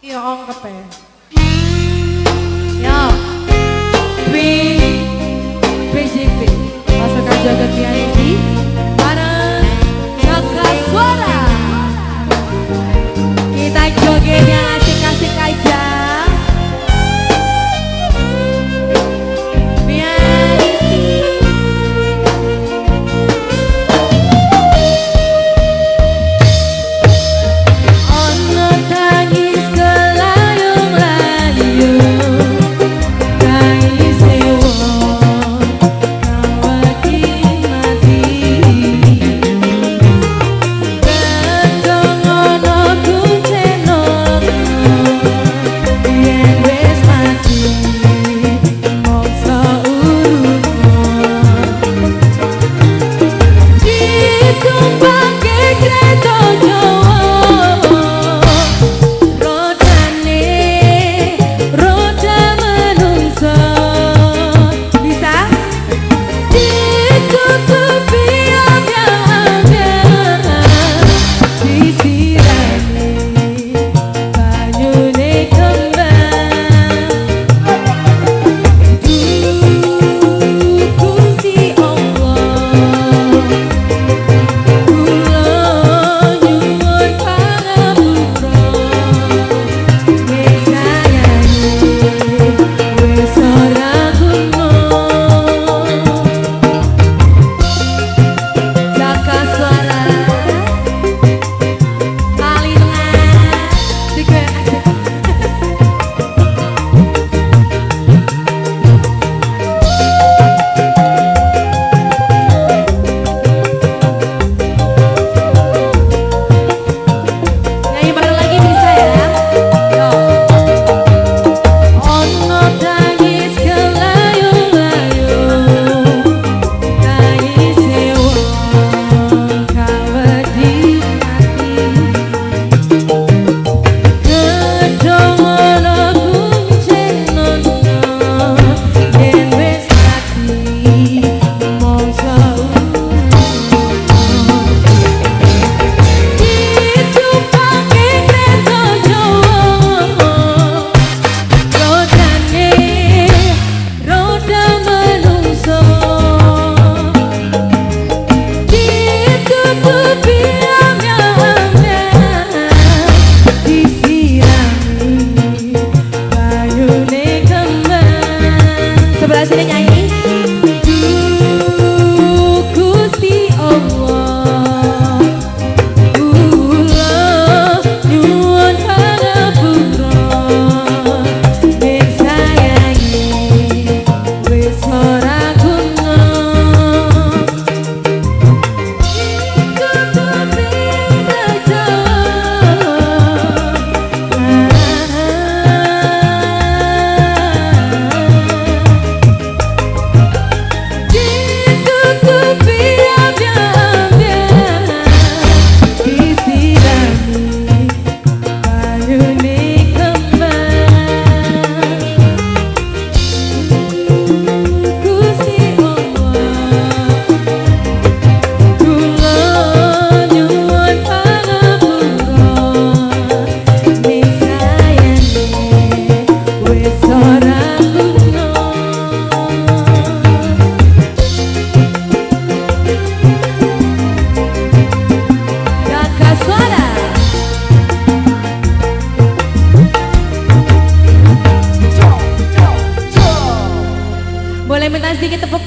Iya B, ya. Yo. B BJP jaga jagat piano. do, do.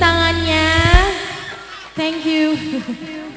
tangannya. Thank you. Thank you.